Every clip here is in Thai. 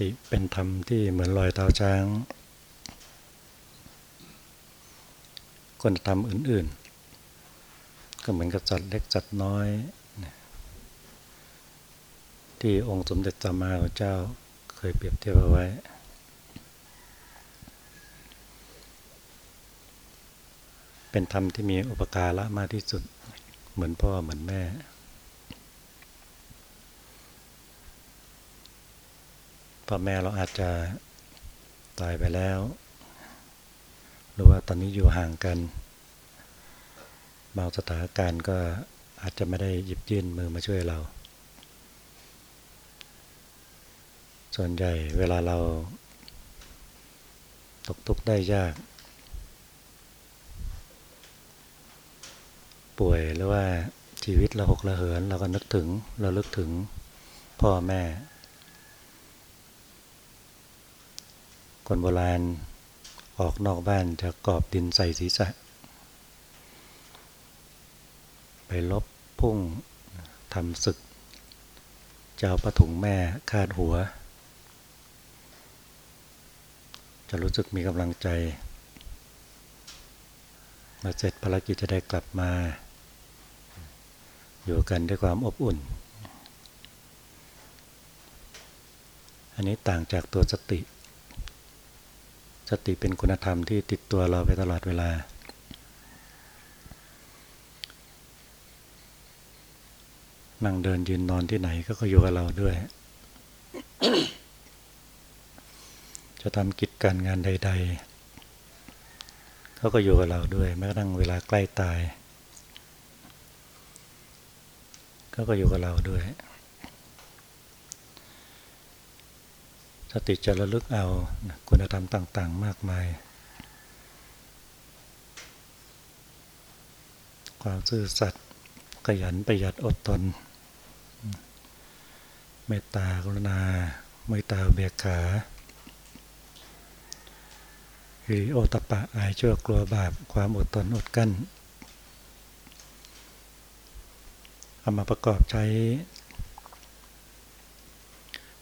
ติเป็นธรรมที่เหมือนรอยเท้าช้างคุณธรรมอื่น ๆ ก็เหมือนกับจัดเล็กจัดน้อย ที่องค์สมเด็จจามาเจ้าเคยเปรียบเทียบเอาไว้ เป็นธรรมที่มีอุปการะมากที่สุด เหมือนพ่อเหมือนแม่ พ่อแม่เราอาจจะตายไปแล้ว หรือว่าตอนนี้อยู่ห่างกัน บางสถานการณ์ก็อาจจะไม่ได้หยิบยื่นมือมาช่วยเรา ส่วนใหญ่เวลาเราตกทุกข์ได้ยาก ป่วยหรือว่าชีวิตเราหกระเหินเราก็นึกถึงเราลึกถึงพ่อแม่ คนโบราณออกนอกบ้านจะกอบดินใส่ศีรษะ ไปลบพุ่งทำศึก เจ้าประถุงแม่คาดหัว จะรู้สึกมีกำลังใจ มาเสร็จภารกิจจะได้กลับมา อยู่กันด้วยความอบอุ่น อันนี้ต่างจากตัวสติ สติเป็นคุณธรรมที่ติดตัวเราไปตลอดเวลา นั่งเดินยืนนอนที่ไหนก็ก็อยู่กับเราด้วย จะทำกิจการงานใด ๆ เขาก็อยู่กับเราด้วย แม้กระทั่งเวลาใกล้ตายเขาก็อยู่กับเราด้วย สติจะระลึกเอาคุณธรรมต่าง ๆ มากมาย ความซื่อสัตย์ขยันประหยัดอดทนเมตตากรุณาเมตตาเบียขาฮิริโอตปะอายชั่วกลัวบาปความอดทนอดกั้นเอามาประกอบใช้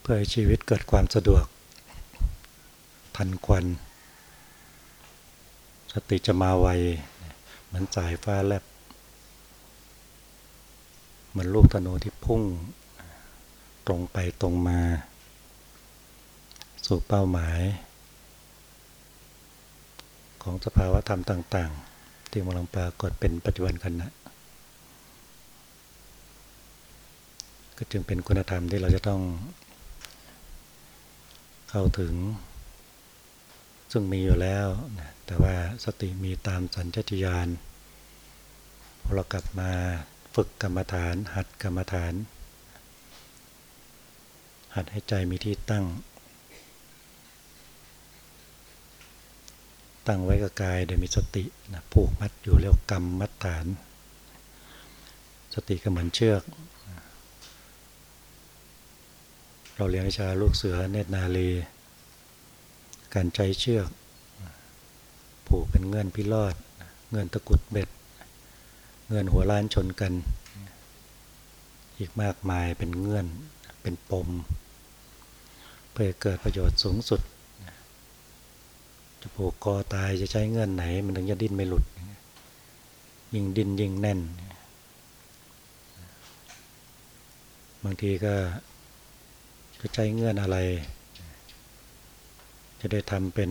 เพื่อให้ชีวิตเกิดความสะดวก ทันควัน สติจะมาไวเหมือนสายฟ้าแลบเหมือนลูกธนูที่พุ่ง ตรงไปตรงมา สู่เป้าหมาย ของสภาวะธรรมต่าง ๆ ที่มันลังปรากฏเป็นปัจจุบันขณะก็จึงเป็นคุณธรรมที่เราจะต้อง เข้าถึง ซึ่งมีอยู่แล้วแต่ว่าสติมีตามสัญชาตญาณพอเรากลับมาฝึกกรรมฐาน หัดกรรมฐาน หัดให้ใจมีที่ตั้ง ตั้งไว้กับกายโดยมีสตินะผูกมัดอยู่เรียกกรรมมัดฐาน สติก็เหมือนเชือก เราเรียนวิชาลูกเสือเนตรนาลี การใช้เชือก ผูกเป็นเงื่อนพิรอด เงื่อนตะกุดเบ็ด เงื่อนหัวล้านชนกัน อีกมากมายเป็นเงื่อนเป็นปม เพื่อเกิดประโยชน์สูงสุด จะผูกคอตายจะใช้เงื่อนไหน มันถึงจะดิ้นไม่หลุด ยิ่งดิ้นยิ่งแน่น บางทีก็ จะใช้เงื่อนอะไร จะได้ทำเป็น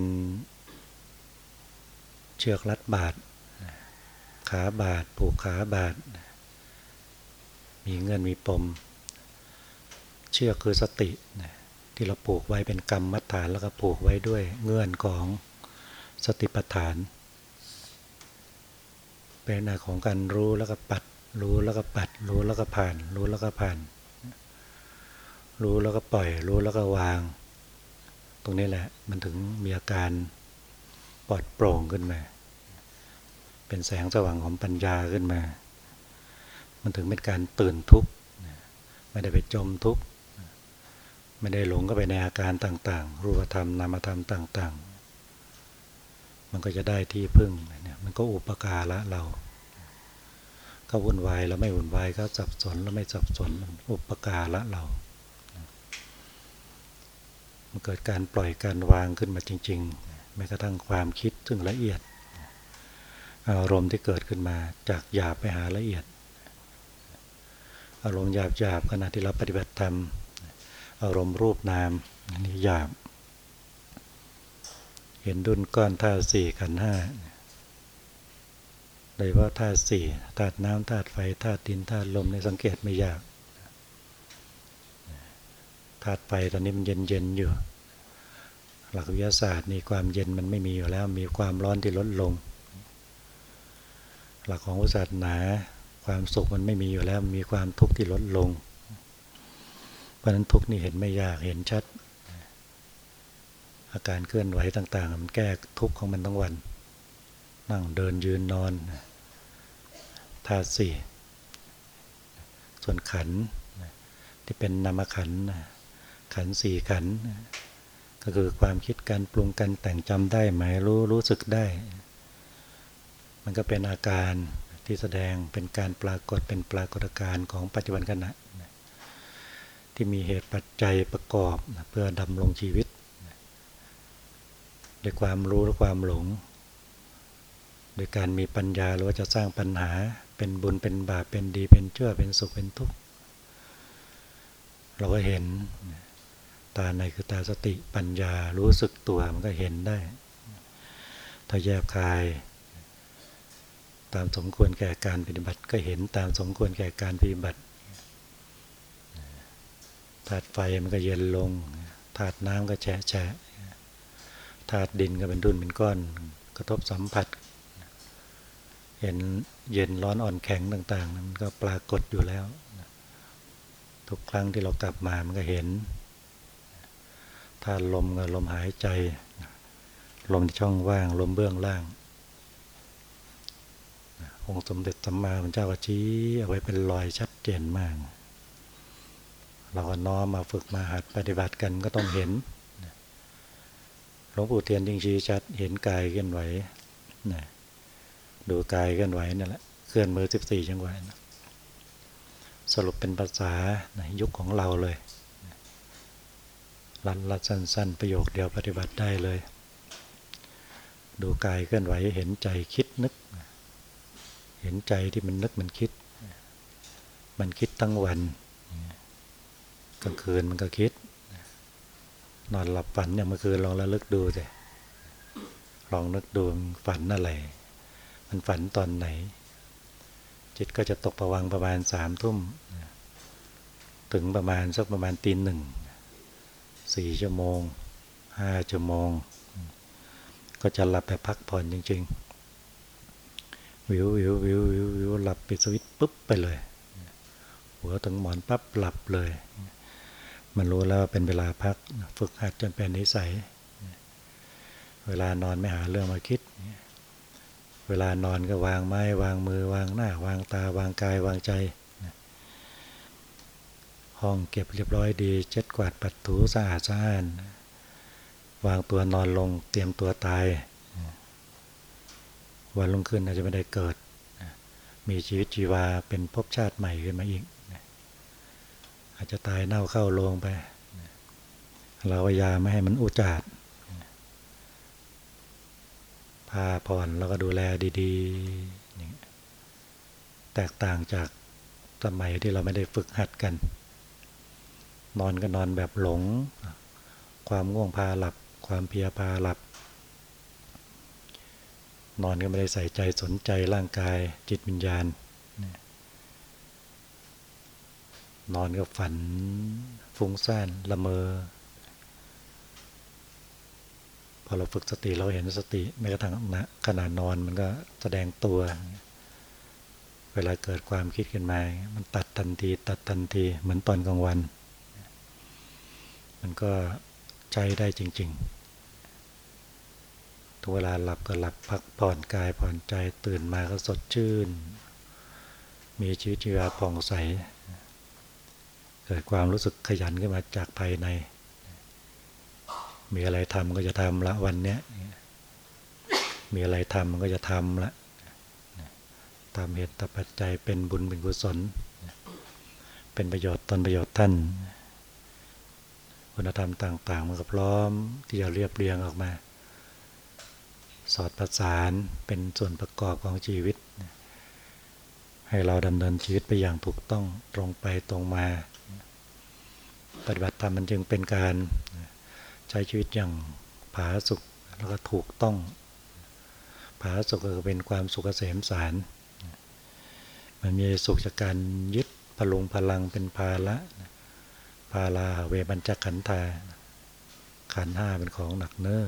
เชือกรัดบาดขาบาดผูกขาบาดมีเงื่อนมีปม เชือกคือสติที่เราผูกไว้เป็นกรรมมัฐานแล้วก็ผูกไว้ด้วยเงื่อนของสติปัฏฐาน เป็นหน้าของการรู้แล้วก็ปัด รู้แล้วก็ปัด รู้แล้วก็ผ่าน รู้แล้วก็ผ่าน รู้แล้วก็ปล่อย รู้แล้วก็วาง ตรงนี้แหละ มันถึงมีอาการปลอดโปร่งขึ้นมา เป็นแสงสว่างของปัญญาขึ้นมา มันถึงเป็นการตื่นทุกข์ไม่ได้ไปจมทุกข์ไม่ได้หลงก็ไปในอาการต่างๆ รูปธรรมนามธรรมต่าง ๆ มันก็จะได้ที่พึ่งเนี่ยมันก็อุปการะเราก็วุ่นวายแล้วไม่วุ่นวายก็สับสนแล้วไม่สับสนมันอุปการะเรา มันเกิดการปล่อยการวางขึ้นมาจริง ๆ แม้กระทั่งความคิดซึ่งละเอียด อารมณ์ที่เกิดขึ้นมาจากหยาบไปหาละเอียด อารมณ์หยาบหยาบขณะที่เราปฏิบัติธรรม อารมณ์รูปนามนี่หยาบ เห็นดุลก้อนธาตุสี่ขันห้าโดยว่าธาตุสี่ธาตุน้ำธาตุไฟธาตุดินธาตุลมในสังเกตไม่ยาก ธาตุไฟตอนนี้มันเย็นเย็นอยู่ หลักวิทยาศาสตร์นี่ความเย็นมันไม่มีอยู่แล้ว มีความร้อนที่ลดลง หลักของศาสนาความสุขมันไม่มีอยู่แล้วมีความทุกข์ที่ลดลง เพราะนั้นทุกข์นี่เห็นไม่ยากเห็นชัด อาการเคลื่อนไหวต่าง ๆ มันแก้ทุกข์ของมันทั้งวัน นั่งเดินยืนนอนธาตุสี่ส่วนขันที่เป็นนามขัน ขันสี่ขัน ก็คือความคิดการปรุงกันแต่งจำได้ไหมรู้รู้สึกได้ มันก็เป็นอาการที่แสดงเป็นการปรากฏเป็นปรากฏการณ์ของปัจจุบันขณะที่มีเหตุปัจจัยประกอบเพื่อดำรงชีวิตด้วยความรู้และความหลง โดยการมีปัญญาหรือว่าจะสร้างปัญหาเป็นบุญเป็นบาปเป็นดีเป็นเชื่อเป็นสุขเป็นทุกข์เราก็เห็น ตาในคือตาสติปัญญารู้สึกตัวมันก็เห็นได้ ถ้าแยบคาย ตามสมควรแก่การปฏิบัติก็เห็นตามสมควรแก่การปฏิบัติธาตุไฟมันก็เย็นลงธาตุน้ำก็แฉะแฉะธาตุดินก็เป็นดุนเป็นก้อน กระทบสัมผัส เห็นเย็นร้อนอ่อนแข็งต่างๆ มันก็ปรากฏอยู่แล้ว ทุกครั้งที่เรากลับมามันก็เห็น ธาตุลมกับลมหายใจ ลมที่ช่องว่าง ลมเบื้องล่าง องค์สมเด็จสัมมาสัมพุทธเจ้าก็ชี้เอาไว้เป็นรอยชัดเจนมาก เราก็น้อมมาฝึกมาหัดปฏิบัติกันก็ต้องเห็นหลวงปู่เทียนจริงชี้ชัดเห็นกายเคลื่อนไหวนะดูกายเคลื่อนไหวนั่นแหละเคลื่อนมือสิบสี่จังหวะสรุปเป็นภาษายุคของเราเลย รัดรัดสั้น ๆ ประโยคเดียวปฏิบัติได้เลย ดูกายเคลื่อนไหวเห็นใจคิดนึก เห็นใจที่มันนึกมันคิด มันคิดทั้งวันกลางคืนมันก็คิด นอนหลับฝันอย่างเมื่อคืนลองระลึกดูสิลองนึกดูฝันอะไร มันฝันตอนไหน จิตก็จะตกประวังประมาณสามทุ่ม ถึงประมาณสักประมาณตีหนึ่ง สี่ชั่วโมงห้าชั่วโมง ก็จะหลับไปพักผ่อนจริงๆ วิววิววิววิววิวหลับปิดสวิตปุ๊บไปเลย หัวถึงหมอนปั๊บหลับเลย มันรู้แล้วเป็นเวลาพักฝึกหัดจนเป็นนิสัย เวลานอนไม่หาเรื่องมาคิด เวลานอนก็วางไม้วางมือวางหน้า วางตาวางกายวางใจ ห้องเก็บเรียบร้อยดี เช็ดกวาดปัดถูสะอาดสะอ้าน วางตัวนอนลงเตรียมตัวตาย วันลงขึ้นอาจจะไม่ได้เกิด มีชีวิตชีวาเป็นภพชาติใหม่ขึ้นมาอีก อาจจะตายเน่าเข้าลงไป เราพยายามไม่ให้มันอุจาดพาผ่อนแล้วก็ดูแลดีๆ แตกต่างจากสมัยที่เราไม่ได้ฝึกหัดกัน นอนก็นอนแบบหลง ความง่วงพาหลับ ความเพียพาหลับ นอนก็ไม่ได้ใส่ใจสนใจร่างกายจิตวิญญาณ นอนก็ฝัน ฟุ้งซ่านละเมอ พอเราฝึกสติเราเห็นสติแม้กระทั่งนะขณะนอนมันก็แสดงตัว เวลาเกิดความคิดขึ้นมา มันตัดทันที ตัดทันทีเหมือนตอนกลางวัน มันก็ใจได้จริงๆทุกเวลาหลับก็หลับพักผ่อนกายผ่อนใจตื่นมาก็สดชื่น มีชีวิตชีวาผ่องใส เกิดความรู้สึกขยันขึ้นมาจากภายใน มีอะไรทำก็จะทำละวันเนี้ย มีอะไรทำมันก็จะทำละตามเหตุตปัจจัยเป็นบุญเป็นกุศล เป็นประโยชน์ตนประโยชน์ท่าน คุณธรรมต่างๆมันก็พร้อมที่จะเรียบเรียงออกมา สอดประสานเป็นส่วนประกอบของชีวิต ให้เราดำเนินชีวิตไปอย่างถูกต้องตรงไปตรงมา ปฏิบัติธรรมมันจึงเป็นการใช้ชีวิตอย่างผาสุกแล้วก็ถูกต้องผาสุกก็เป็นความสุขเกษมสาร มันมีสุขจากการยึดพลุงพลังเป็นภาละ ภาลาเวบัญจขันธาขันห้าเป็นของหนักเน้อ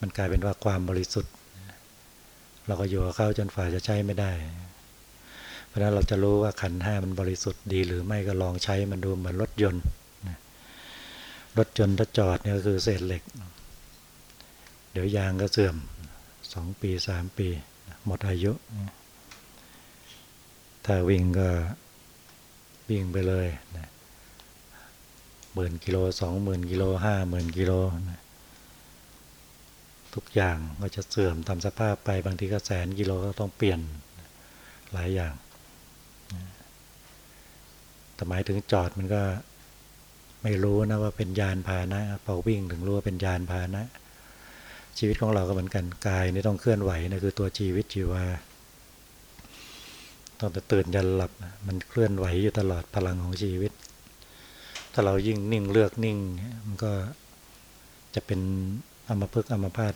มันกลายเป็นว่าความบริสุทธิ์ เราก็อยู่กับเขาจนฝ่าจะใช้ไม่ได้ เพราะนั้นเราจะรู้ว่าขันห้ามันบริสุทธิ์ดีหรือไม่ก็ลองใช้มันดูเหมือนรถยนต์รถยนต์ถ้าจอดเนี่ยก็คือเศษเหล็ก เดี๋ยวยางก็เสื่อมสองปีสามปี หมดอายุ ถ้าวิ่งก็ วิ่งไปเลยหมื่นกิโลสองหมื่นกิโลห้าหมื่นกิโลทุกอย่างก็จะเสื่อมตามสภาพไปบางทีก็แสนกิโลก็ต้องเปลี่ยนหลายอย่างแต่หมายถึงจอดมันก็ไม่รู้นะว่าเป็นยานพาหนะพอวิ่งถึงรู้ว่าเป็นยานพาหนะ ชีวิตของเราก็เหมือนกันกายนี่ต้องเคลื่อนไหวนะคือตัวชีวิตชีวา ต้องแต่ตื่นยันหลับ มันเคลื่อนไหวอยู่ตลอดพลังของชีวิต ถ้าเรายิ่งนิ่งเลือกนิ่ง มันก็จะเป็นอมพึกอมพาต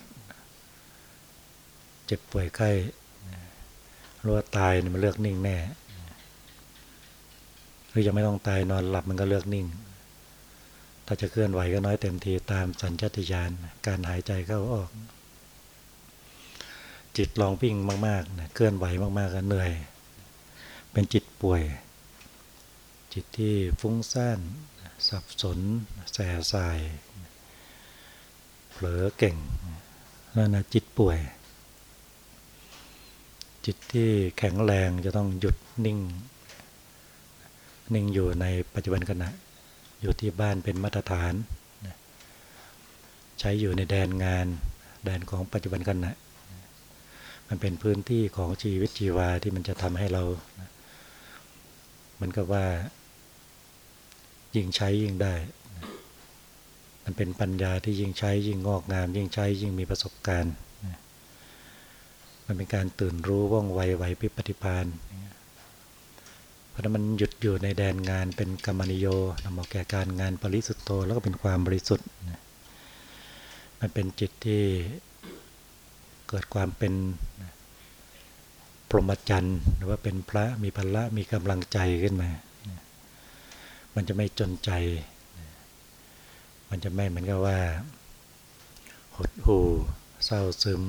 เจ็บป่วยไข้รู้ว่าตายมันเลือกนิ่งแน่หรือยังไม่ต้องตายนอนหลับมันก็เลือกนิ่ง ถ้าจะเคลื่อนไหวก็น้อยเต็มทีตามสัญชาตญาณการหายใจเข้าออกจิตลองวิ่งมากๆเคลื่อนไหวมากๆก็เหนื่อย เป็นจิตป่วย จิตที่ฟุ้งซ่านสับสน แส่สาย เผลอเก่งนั่นนะจิตป่วย จิตที่แข็งแรงจะต้องหยุดนิ่ง นิ่งอยู่ในปัจจุบันขณะ อยู่ที่บ้านเป็นมาตรฐาน ใช้อยู่ในแดนงาน แดนของปัจจุบันขณะมันเป็นพื้นที่ของชีวิตชีวาที่มันจะทำให้เรา มันก็ว่า ยิ่งใช้ยิ่งได้ มันเป็นปัญญาที่ยิ่งใช้ยิ่งงอกงาม ยิ่งใช้ยิ่งมีประสบการณ์ มันเป็นการตื่นรู้ว่องไวไหวปิปฏิพานเพราะนั้นมันหยุดอยู่ในแดนงานเป็นกรรมนิโยนำมาแก่การงานปริสุทธโตแล้วก็เป็นความบริสุทธิ์มันเป็นจิตที่เกิดความเป็น พรหมจรรย์หรือว่าเป็นพระมีพละมีกำลังใจขึ้นมา มันจะไม่จนใจ มันจะไม่เหมือนกับว่า หดหู่เศร้าซึม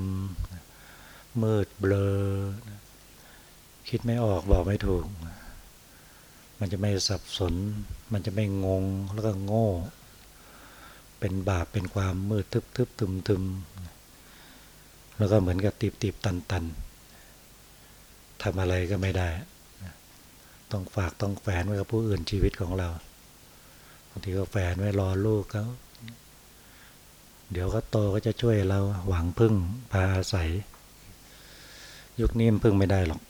มืดเบลอ คิดไม่ออกบอกไม่ถูก มันจะไม่สับสน มันจะไม่งงแล้วก็โง่ เป็นบาปเป็นความมืดทึบทึบตึมตึมแล้วก็เหมือนกับตีบตีบตันตัน ทำอะไรก็ไม่ได้ ต้องฝากต้องแฝนไว้กับผู้อื่นชีวิตของเราบางทีก็แฝนไว้รอลูกเขาเดี๋ยวเขาโตก็จะช่วยเราหวังพึ่งพาอาศัย ยุคนี้มันพึ่งไม่ได้หรอก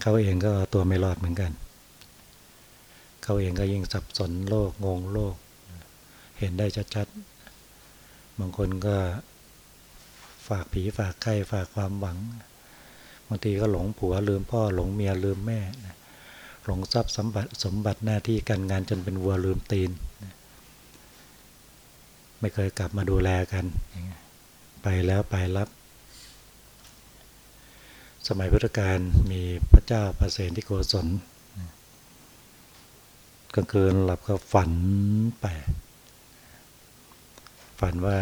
เขาเองก็ตัวไม่รอดเหมือนกัน เขาเองก็ยิ่งสับสนโลกงงโลก เห็นได้ชัดๆบางคนก็ฝากผีฝากไข่ฝากความหวังางทีก็หลงผัวลืมพ่อหลงเมียลืมแม่ หลงทรัพย์สมบัติสมบัติหน้าที่การงานจนเป็นวัวลืมตีน ไม่เคยกลับมาดูแลกัน ไปแล้วไปรับ สมัยพุทธกาลมีพระเจ้าประเสนที่โกศลกลางคืนหลับก็ฝันไป ฝันว่า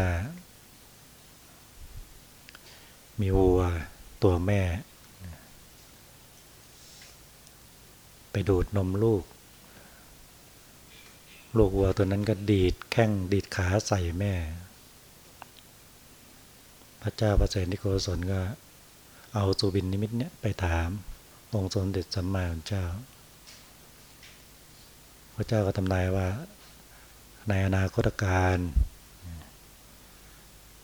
มีวัวตัวแม่ ไปดูดนมลูก ลูกวัวตัวนั้นก็ดีดแข้งดีดขาใส่แม่ พระเจ้าพระเสนิโกศลก็ เอาสุบินนิมิตเนี่ยไปถาม องค์สมเด็จสัมมาสัมพุทธเจ้า พระเจ้าก็ทำนายว่าในอนาคตการ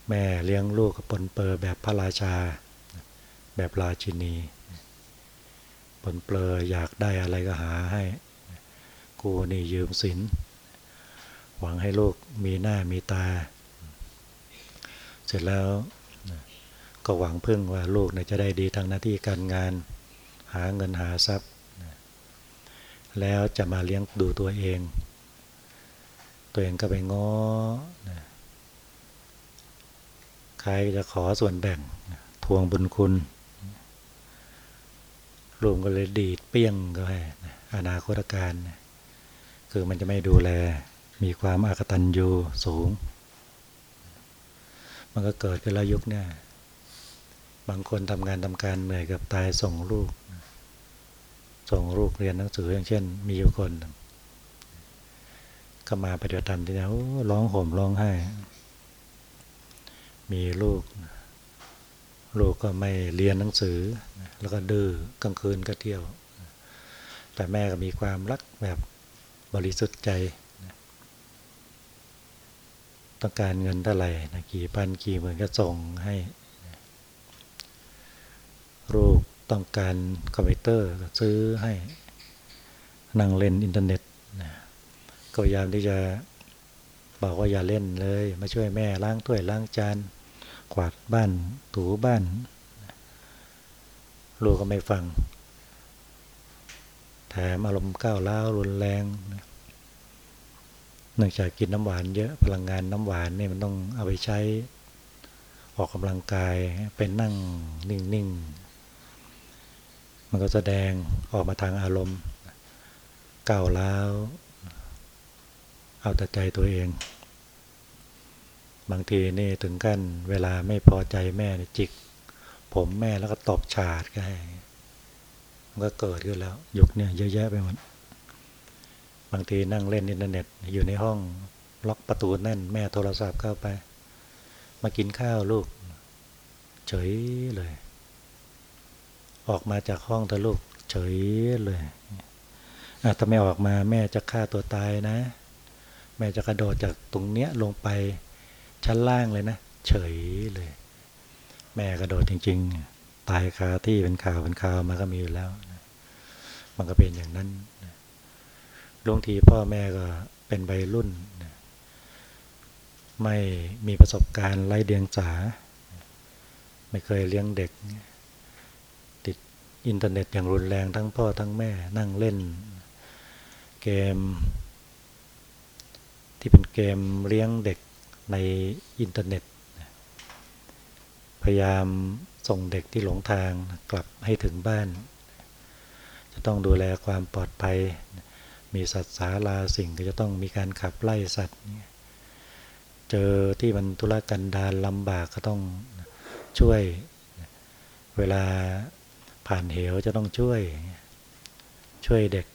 แม่เลี้ยงลูกกับปนเปอร์แบบพระราชา แบบราชินี ปนเปลืออยากได้อะไรก็หาให้ กูนี่ยืมสิน หวังให้ลูกมีหน้ามีตา เสร็จแล้วก็หวังพึ่งว่าลูกจะได้ดีทางหน้าที่การงาน หาเงินหาทรัพย์ แล้วจะมาเลี้ยงดูตัวเอง ตัวเองก็ไปง้อใครจะขอส่วนแบ่งทวงบุญคุณ ลูกก็เลยดีดเปี้ยงก็ให้อนาคตการ คือมันจะไม่ดูแล มีความอากตันยูสูง มันก็เกิดขึ้นแล้วยุคเนี่ย บางคนทำงานทำการเหนื่อยกับตายส่งลูก ส่งลูกเรียนหนังสืออย่างเช่น มีอยู่คน ก็มาปฏิบัติธรรมที่นี่ร้องห่มร้องไห้ มีลูก ลูกก็ไม่เรียนหนังสือ แล้วก็ดื้อกลางคืนก็เที่ยว แต่แม่ก็มีความรักแบบบริสุทธิ์ใจ ต้องการเงินเท่าไหร่นะกี่พันกี่หมื่นก็ส่งให้ ลูกต้องการคอมพิวเตอร์ก็ซื้อให้นั่งเล่นอินเทอร์เน็ตนะก็พยายามที่จะบอกว่าอย่าเล่นเลย มาช่วยแม่ล้างถ้วยล้างจาน กวาดบ้านถูบ้านลูกก็ไม่ฟัง แถมอารมณ์ก้าวร้าวรุนแรงเนื่องจากกินน้ำหวานเยอะพลังงานน้ำหวานนี่มันต้องเอาไปใช้ออกกำลังกายเป็นนั่งนิ่งๆ มันก็แสดงออกมาทางอารมณ์ก้าวร้าว เอาแต่ใจตัวเอง บางทีนี่ถึงกันเวลาไม่พอใจแม่จิก ผมแม่แล้วก็ตบฉาดก็ให้มันก็เกิดขึ้นแล้ว ยุคเนี่ยเยอะแยะไปหมดบางทีนั่งเล่นอินเทอร์เน็ต อยู่ในห้องล็อกประตูแน่น แม่โทรศัพท์เข้าไป มากินข้าวลูก เฉยเลย ออกมาจากห้องเธอลูก เฉยเลยถ้าไม่ออกมาแม่จะฆ่าตัวตายนะ แม่จะกระโดดจากตรงเนี้ยลงไป ชั้นล่างเลยนะ เฉยเลย แม่กระโดดจริง ๆ ตายคาที่เป็นข่าวเป็นข่าวมาก็มีอยู่แล้วมันก็เป็นอย่างนั้นบางทีพ่อแม่ก็เป็นวัยรุ่น ไม่มีประสบการณ์ไร้เดียงสาไม่เคยเลี้ยงเด็ก ติดอินเทอร์เน็ตอย่างรุนแรงทั้งพ่อทั้งแม่นั่งเล่น เกม ที่เป็นเกมเลี้ยงเด็ก ในอินเทอร์เน็ต พยายามส่งเด็กที่หลงทางกลับให้ถึงบ้าน จะต้องดูแลความปลอดภัย มีสัตว์สาลาสิ่งก็จะต้องมีการขับไล่สัตว์เจอที่มันทุรกันดารลำบากก็ต้องช่วย เวลาผ่านเหวจะต้องช่วย ช่วยเด็ก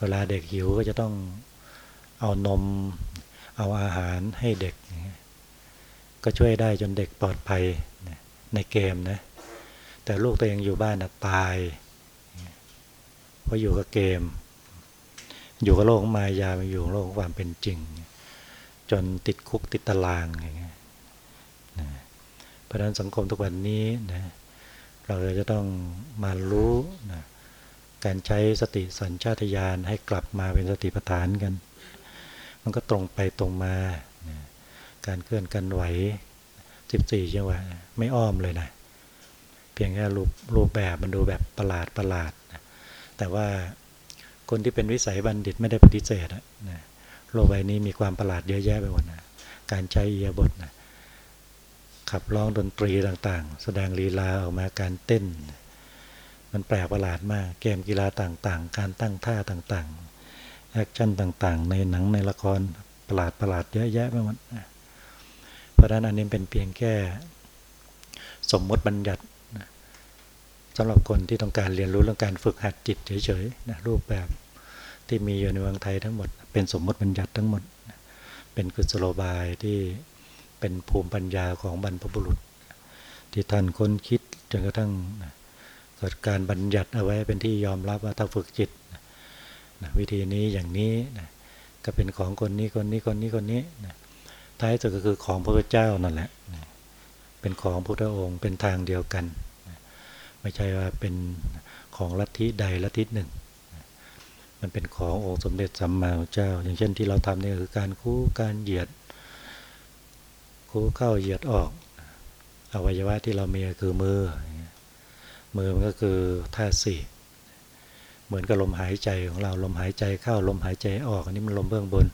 เวลาเด็กหิวก็จะต้องเอานม เอาอาหารให้เด็ก ก็ช่วยได้จนเด็กปลอดภัยในเกมนะ แต่ลูกตัวเองอยู่บ้านตาย เพราะอยู่กับเกม อยู่กับโลกมายาไปอยู่โลกความเป็นจริง จนติดคุกติดตารางอย่างเงี้ยเพราะนั้นสังคมทุกวันนี้นะเราจะต้องมารู้นะการใช้สติสัญชาตญาณให้กลับมาเป็นสติปัฏฐานกัน มันก็ตรงไปตรงมา การเคลื่อนกันไหว 14 จังหวะไม่อ้อมเลยนะ เพียงแค่รูปรูปแบบมันดูแบบประหลาดประหลาด แต่ว่าคนที่เป็นวิสัยบัณฑิตไม่ได้ปฏิเสธนะโลกใบนี้มีความประหลาดเยอะแยะไปหมดนะ การใช้เอียบทนะขับร้องดนตรีต่างๆ แสดงลีลาออกมาการเต้น มันแปลกประหลาดมาก เกมกีฬาต่างๆ การตั้งท่าต่างๆ แอคชั่นต่างๆ ในหนังในละครประหลาดประหลาดเยอะแยะไปหมดเพราะฉะนั้นอันนี้เป็นเพียงแค่สมมติบัญญัติสำหรับคนที่ต้องการเรียนรู้เรื่องการฝึกหัดจิตเฉยๆนะรูปแบบที่มีอยู่ในเมืองไทยทั้งหมด เป็นสมมติบัญญัติทั้งหมด เป็นกุศโลบายที่เป็นภูมิปัญญาของบรรพบุรุษ ที่ท่านค้นคิดจนกระทั่งเกิดการบัญญัติเอาไว้เป็นที่ยอมรับว่าถ้าฝึกจิต นะวิธีนี้อย่างนี้นะก็เป็นของคนนี้คนนี้คนนี้คนนี้นะท้ายสุดก็คือของพระพุทธเจ้านั่นแหละนะเป็นของพระองค์เป็นทางเดียวกันไม่ใช่ว่าเป็นของลัทธิใดลัทธิหนึ่งเมันเป็นขององค์สมเด็จสัมมาสัมพุทธเจ้า อย่างเช่นที่เราทำนี่คือการคู่การเหยียด คู่เข้าเหยียดออกอวัยวะที่เรามีคือมือ มือมันก็คือท่าสี่ เหมือนกับลมหายใจของเราลมหายใจเข้าลมหายใจออกอันนี้มันลมเบื้องบน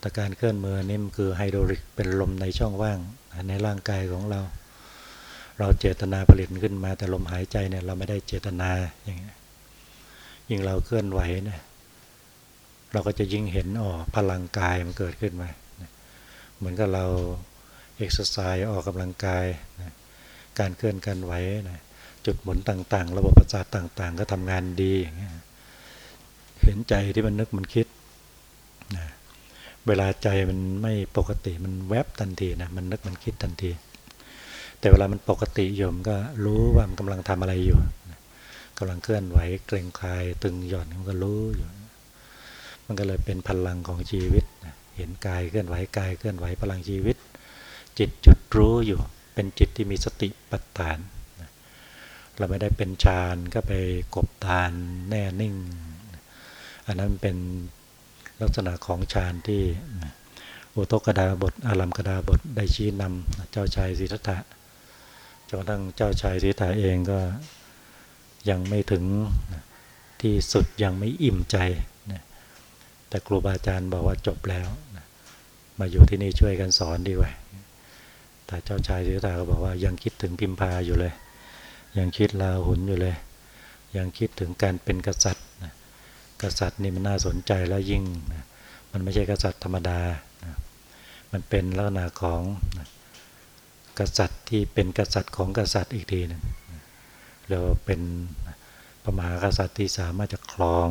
แต่การเคลื่อนมือนี่มันคือไฮโดรลิกเป็นลมในช่องว่างในร่างกายของเรา เราเจตนาผลิตขึ้นมา แต่ลมหายใจเนี่ยเราไม่ได้เจตนาอย่างเงี้ยิ่งเราเคลื่อนไหวเนี่ยเราก็จะยิ่งเห็นอ๋อพลังกายมันเกิดขึ้นมาเหมือนกับเราเอ็กซ์ไซส์ออกกำลังกายการเคลื่อนกันไหวนะ จุดหมุนต่าง ๆ ระบบประสาทต่าง ๆ ก็ทำงานดีอย่างเงี้ยเห็นใจที่มันนึกมันคิดนะเวลาใจมันไม่ปกติมันแวบทันทีนะมันนึกมันคิดทันที แต่เวลามันปกติโยมก็รู้ว่ามันกำลังทำอะไรอยู่กำลังเคลื่อนไหวเกรงคลายตึงหย่อนมันก็รู้อยู่ มันก็เลยเป็นพลังของชีวิตเห็นกายเคลื่อนไหวกายเคลื่อนไหวพลังชีวิต จิตจุดรู้อยู่ เป็นจิตที่มีสติปัฏฐาน เราไม่ได้เป็นฌานก็ไปกบตานแน่นิ่ง อันนั้นเป็นลักษณะของฌานที่อุตกดาบทอารัมกดาบทได้ชี้นำเจ้าชายสิทธัตถะจนทั่งเจ้าชายสิทธัตถะเองก็ยังไม่ถึงที่สุดยังไม่อิ่มใจ แต่ครูบาอาจารย์บอกว่าจบแล้ว มาอยู่ที่นี่ช่วยกันสอนดีกว่าแต่เจ้าชายสิทธัตถะก็บอกว่ายังคิดถึงพิมพาอยู่เลย ยังคิดลาหุนอยู่เลย ยังคิดถึงการเป็นกษัตริย์กษัตริย์นี่มันน่าสนใจแล้วยิ่งมันไม่ใช่กษัตริย์ธรรมดามันเป็นลักษณะของกษัตริย์ที่เป็นกษัตริย์ของกษัตริย์อีกทีนึงเราเป็นพระมหากษัตริย์ที่สามารถจะครอง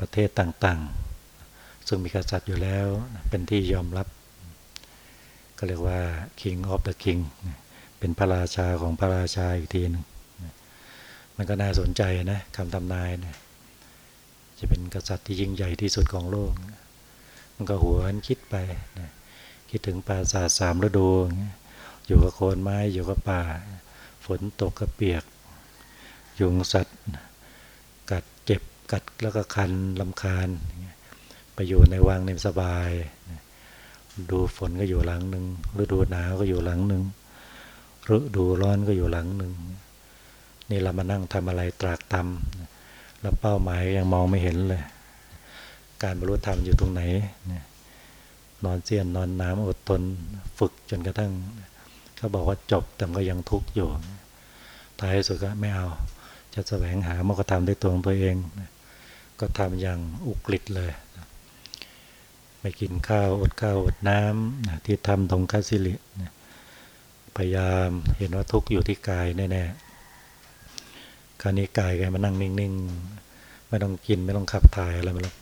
ประเทศต่างๆ ซึ่งมีกษัตริย์อยู่แล้วเป็นที่ยอมรับ ก็เรียกว่า King of the King เป็นพระราชาของพระราชาอีกทีหนึ่งมันก็น่าสนใจนะคำทำนายนะจะเป็นกษัตริย์ที่ยิ่งใหญ่ที่สุดของโลก มันก็หัวนคิดไปนะคิดถึงปราสาทสามฤดู อยู่กับโคนไม้อยู่กับป่า ฝนตกก็เปียก ยุงสัตว์ กัดเจ็บกัดแล้วก็คันลำคาญ ไปอยู่ในวังในสบาย ดูฝนก็อยู่หลังหนึ่งฤดูหนาวก็อยู่หลังหนึ่ง ฤดูร้อนก็อยู่หลังหนึ่ง นี่เรามานั่งทำอะไรตรากตำแล้วเป้าหมายยังมองไม่เห็นเลย การบรรลุธรรมอยู่ตรงไหน นอนเสียนนอนน้ำอดทนฝึกจนกระทั่งเขาบอกว่าจบแต่ก็ยังทุกข์อยู่ ท้ายสุดก็ไม่เอา จะแสวงหามรรคธรรมด้วยตัวของตัวเอง ก็ทำอย่างอุกฤษเลยไม่กินข้าวอดข้าวอดน้ำที่ทำตรงคาสิลิ พยายามเห็นว่าทุกข์อยู่ที่กายแน่ๆ คราวนี้กายแกมานั่งนิ่งๆ ไม่ต้องกินไม่ต้องขับถ่ายอะไรมาหรอก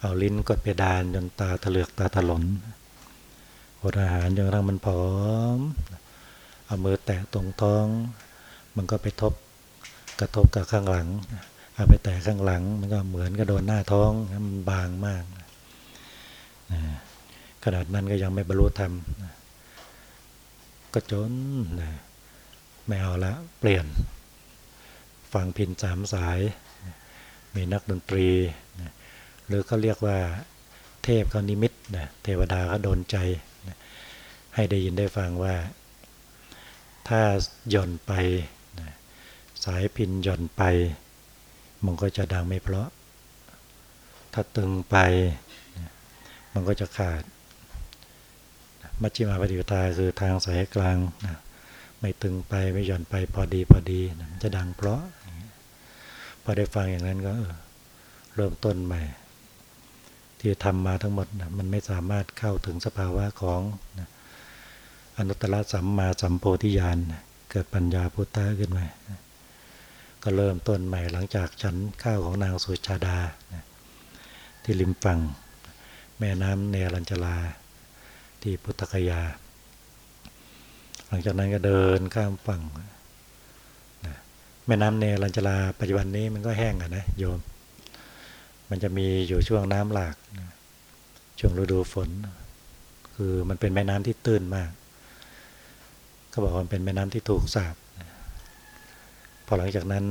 เอาลิ้นกดเพดานจนตาถลือกตาถลนอดอาหารจนกระทั่งมันผอม เอามือแตะตรงท้อง มันก็ไปทบกระทบกับข้างหลัง เอาไปแตะข้างหลัง มันก็เหมือนกับโดนหน้าท้อง มันบางมากขนาดนั้นก็ยังไม่บรรลุธรรม ก็จนไม่เอาละเปลี่ยน ฟังพินสามสาย มีนักดนตรีหรือเขาเรียกว่าเทพเขานิมิตเทวดาเขาโดนใจให้ได้ยินได้ฟังว่า ถ้าหย่อนไปสายพินหย่อนไป มันก็จะดังไม่เพราะ ถ้าตึงไปมันก็จะขาด มัชฌิมาปฏิปทาคือทางสายกลางนะไม่ตึงไปไม่หย่อนไปพอดีพอดีมันจะดังเพราะ พอได้ฟังอย่างนั้นก็เริ่มต้นใหม่ ที่ทำมาทั้งหมดมันไม่สามารถเข้าถึงสภาวะของนะอนุตตรสัมมาสัมโพธิญาณเกิดปัญญาพุทธะขึ้นมาก็เริ่มต้นใหม่หลังจากฉันข้าวของนางสุชาดาที่ริมฝั่ง แม่น้ำเนรัญชลา ที่พุทธคยา หลังจากนั้นก็เดินข้ามฝั่งแม่น้ำเนรัญชลาปัจจุบันนี้มันก็แห้งอะนะโยม มันจะมีอยู่ช่วงน้ำหลากช่วงฤดูฝน คือมันเป็นแม่น้ำที่ตื้นมากเขาบอกว่าเป็นแม่น้ำที่ถูกสาบพอหลังจากนั้น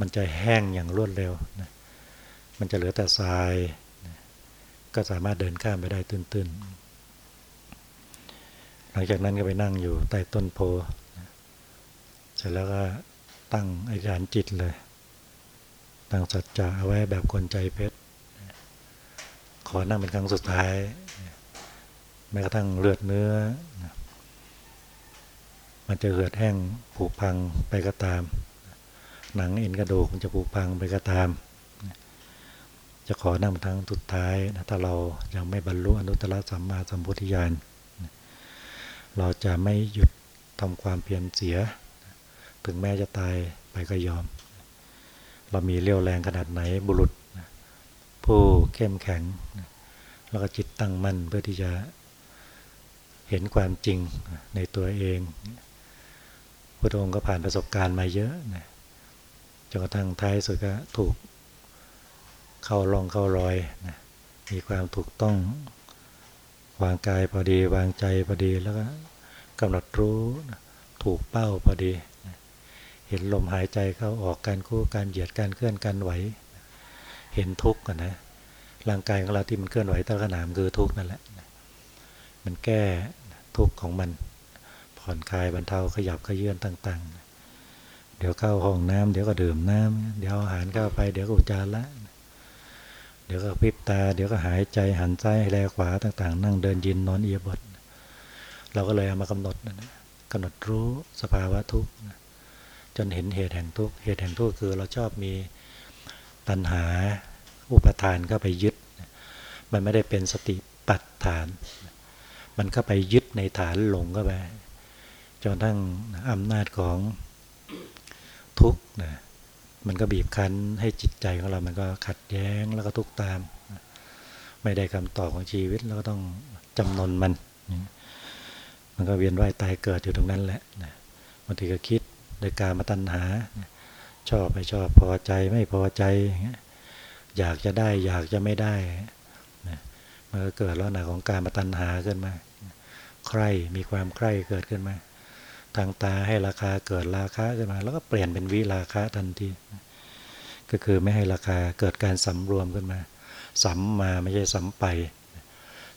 มันจะแห้งอย่างรวดเร็วนะมันจะเหลือแต่ทรายนะก็สามารถเดินข้ามไปได้ตื้นๆ หลังจากนั้นก็ไปนั่งอยู่ใต้ต้นโพ เสร็จแล้วก็ตั้งอธิษฐานจิตเลย ตั้งสัจจะเอาไว้แบบคนใจเพชร ขอนั่งเป็นครั้งสุดท้าย แม้กระทั่งเลือดเนื้อ มันจะเหือดแห้งผุพังไปก็ตาม หนังเอ็นกระดูกมันจะผุพังไปก็ตาม จะขอนั่งเป็นครั้งสุดท้ายนะถ้าเรายังไม่บรรลุอนุตตรสัมมาสัมพุทธญาณ เราจะไม่หยุดทำความเพียรเสีย ถึงแม้จะตายไปก็ยอม เรามีเรี่ยวแรงขนาดไหนบุรุษ ผู้เข้มแข็ง แล้วก็จิตตั้งมั่นเพื่อที่จะเห็นความจริงในตัวเองพระองค์ก็ผ่านประสบการณ์มาเยอะนะจนกระทั่งท้ายสุดก็ถูกเข้าลองเข้ารอยนะมีความถูกต้อง วางกายพอดี วางใจพอดีแล้วก็กำหนดรู้ถูกเป้าพอดี เห็นลมหายใจเข้าออกการคู่การเหยียดการเคลื่อนการไหว เห็นทุกข์นะร่างกายของเราที่มันเคลื่อนไหวตลอดขณะมันคือทุกข์นั่นแหละมันแก้ทุกข์ของมัน ผ่อนคลายบรรเทาขยับขยื่นต่าง ๆ เดี๋ยวเข้าห้องน้ำเดี๋ยวก็ดื่มน้ำเดี๋ยวอาหารเข้าไปเดี๋ยวก็อุจจาระ ดี๋ยวก็พิบตา เดี๋ยวก็หายใจหันซ้ายแลขวาต่างๆ นั่งเดินยินนอนเอียบทเราก็เลยเอามากำหนดกำหนดรู้สภาวะทุกข์จนเห็นเหตุแห่งทุกข์เหตุแห่งทุกข์คือเราชอบมีตัณหาอุปทานก็ไปยึด มันไม่ได้เป็นสติปัฏฐาน มันก็ไปยึดในฐานหลงก็ไปจนทั้งอำนาจของทุกข์นะ มันก็บีบคั้นให้จิตใจของเรา มันก็ขัดแย้งแล้วก็ทุกตาม ไม่ได้คำตอบของชีวิตแล้วก็ต้องจำนนมัน มันก็เวียนว่ายตายเกิดอยู่ตรงนั้นแหละบางทีก็คิดโดยการมาตัณหา ชอบไม่ชอบพอใจไม่พอใจ อยากจะได้อยากจะไม่ได้ มันก็เกิดลักษณะของการมาตัณหาขึ้นมา ใครมีความใคร่เกิดขึ้นมา ทางตาให้ราคาเกิดราคาขึ้นมา แล้วก็เปลี่ยนเป็นวิราคาทันที ก็คือไม่ให้ราคาเกิดการสำรวมขึ้นมา สัมมาไม่ใช่สัมไป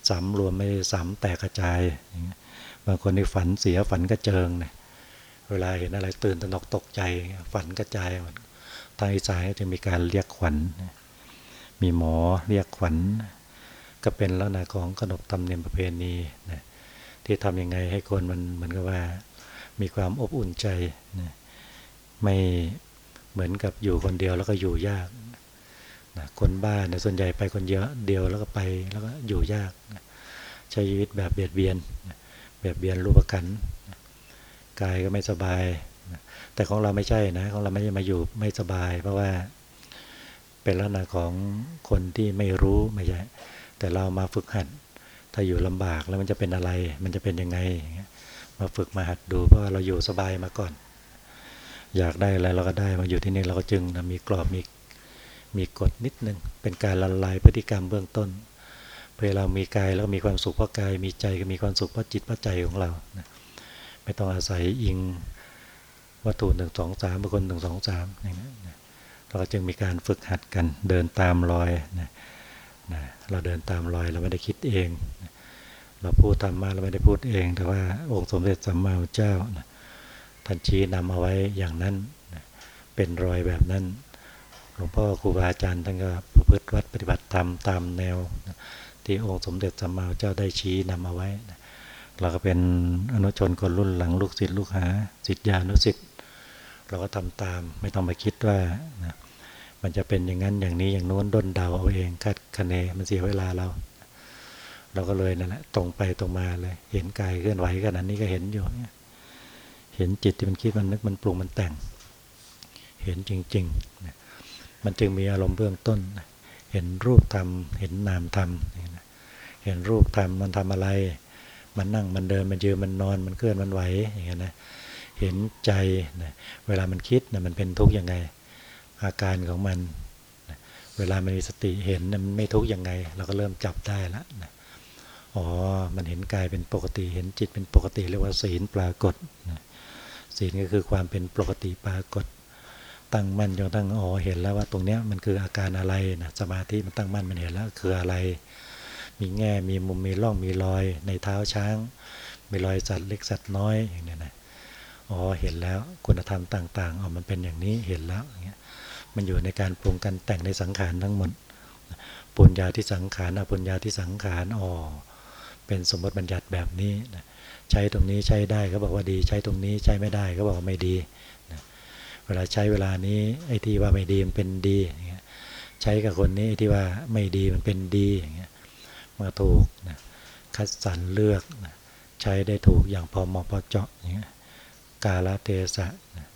สำรวมไม่ใช่สัมแตกกระจายบางคนที่ฝันเสียฝันกระเจิงเนี่ยเวลาเห็นอะไรตื่นตระหนกตกใจฝันกระจายทางอีสานจะมีการเรียกขวัญมีหมอเรียกขวัญก็เป็นลักษณะของขนบธรรมเนียมประเพณีนะที่ทำยังไงให้คนมันเหมือนกับว่า มีความอบอุ่นใจนะไม่เหมือนกับอยู่คนเดียวแล้วก็อยู่ยากนะคนบ้านนะส่วนใหญ่ไปคนเยอะเดียวแล้วก็ไปแล้วก็อยู่ยากนะใช้ชีวิตแบบเบียดเบียนนะแบบเบียนรูปกันนะกายก็ไม่สบายนะแต่ของเราไม่ใช่นะของเราไม่ใช่มาอยู่ไม่สบาย เพราะว่าเป็นลักษณะของคนที่ไม่รู้ไม่ใช่แต่เรามาฝึกหัดถ้าอยู่ลำบากแล้วมันจะเป็นอะไร มันจะเป็นยังไง มาฝึกมาหัดดูเพราะเราอยู่สบายมาก่อน อยากได้อะไรเราก็ได้มาอยู่ที่นี่เราก็จึงนะมีกรอบมีมีกฎนิดนึงเป็นการละลายพฤติกรรมเบื้องต้นเพื่อเรามีกายแล้วมีความสุขเพราะกาย มีใจก็มีความสุขเพราะจิตเพราะใจของเรานะไม่ต้องอาศัยอิงวัตถุหนึ่งสองสามบุคคลหนึ่งสองสามอย่างนี้เราก็จึงมีการฝึกหัดกันเดินตามรอยนะนะเราเดินตามรอยเราไม่ได้คิดเอง เราพูดธรรมะเราไม่ได้พูดเอง แต่ว่าองค์สมเด็จสัมมาสัมพุทธเจ้าท่านชี้นำเอาไว้อย่างนั้นเป็นรอยแบบนั้นหลวงพ่อครูบาอาจารย์ท่านก็ประพฤติวัดปฏิบัติธรรมตามแนว ที่องค์สมเด็จสัมมาสัมพุทธเจ้าได้ชี้นำเอาไว้ เราก็เป็นอนุชนคนรุ่นหลังลูกศิษย์ลูกหาศิษยานุศิษย์เราก็ทำตามไม่ต้องไปคิดว่ามันจะเป็นอย่างนั้นอย่างนี้อย่างโน้นด้นเดาเอาเองคาดคะเนมันเสียเวลาเรา เราก็เลยนั่นแหละตรงไปตรงมาเลย เห็นกายเคลื่อนไหวขนาดนี้ก็เห็นอยู่เห็นจิตที่มันคิดมันนึกมันปรุงมันแต่ง เห็นจริงๆมันจึงมีอารมณ์เบื้องต้น เห็นรูปธรรม เห็นนามธรรมเห็นรูปธรรมมันทำอะไร มันนั่งมันเดินมันยืนมันนอนมันเคลื่อนมันไหวอย่างเงี้ยนะเห็นใจนะเวลามันคิดนะมันเป็นทุกข์ยังไง อาการของมันเวลามันมีสติเห็นมันไม่ทุกข์ยังไง เราก็เริ่มจับได้แล้ว อ๋อ มันเห็นกายเป็นปกติ เห็นจิตเป็นปกติเรียกว่าศีลปรากฏศีลก็คือความเป็นปกติปรากฏ ตั้งมั่นจนตั้งอ๋อเห็นแล้วว่าตรงเนี้ยมันคืออาการอะไรนะสมาธิมันตั้งมั่นมันเห็นแล้วคืออะไร มีแง่มีมุมมีร่องมีรอย ในเท้าช้าง มีรอยสัตว์เล็กสัตว์น้อยอย่างเนี้ยนะอ๋อเห็นแล้วคุณธรรมต่างๆอ๋อมันเป็นอย่างนี้เห็นแล้วอย่างเงี้ยมันอยู่ในการปรุงกันแต่งในสังขารทั้งหมดปุญญาที่สังขารอปุญญาที่สังขารอ๋อ เป็นสมมติบัญญัติแบบนี้นะใช้ตรงนี้ใช้ได้ก็บอกว่าดี ใช้ตรงนี้ใช้ไม่ได้ก็บอกว่าไม่ดีนะเวลาใช้เวลานี้ไอ้ที่ว่าไม่ดีมันเป็นดีอย่างเงี้ยใช้กับคนนี้ไอ้ที่ว่าไม่ดีมันเป็นดีอย่างเงี้ยมาถูกนะคัดสรรเลือกนะใช้ได้ถูกอย่างพอเหมาะพอเจาะอย่างเงี้ยกาลเทศะนะ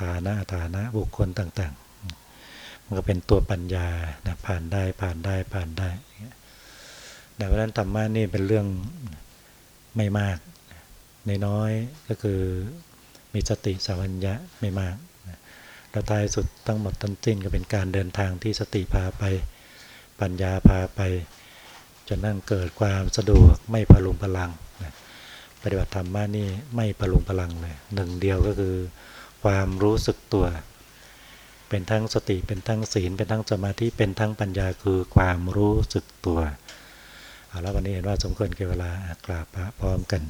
ฐานะฐานะบุคคลต่างๆ มันก็เป็นตัวปัญญานะผ่านได้ผ่านได้ผ่านได้อย่างเงี้ย แต่เพราะนั้นธรรมะนี่เป็นเรื่องไม่มากในน้อยก็คือมีสติสัมปัญญะไม่มากแล้วท้ายสุดทั้งหมดทั้งสิ้นก็เป็นการเดินทางที่สติพาไป ปัญญาพาไป จนนั่งเกิดความสะดวกไม่พลุงพลังปฏิบัติธรรมมานี่ไม่พลุงพลังเลยหนึ่งเดียวก็คือ ความรู้สึกตัว เป็นทั้งสติเป็นทั้งศีล เป็นทั้งสมาธิเป็นทั้งปัญญาคือความรู้สึกตัว เอาแล้ววันนี้เห็นว่าสมควรเกี่เวลากราบพระพร้อมกัน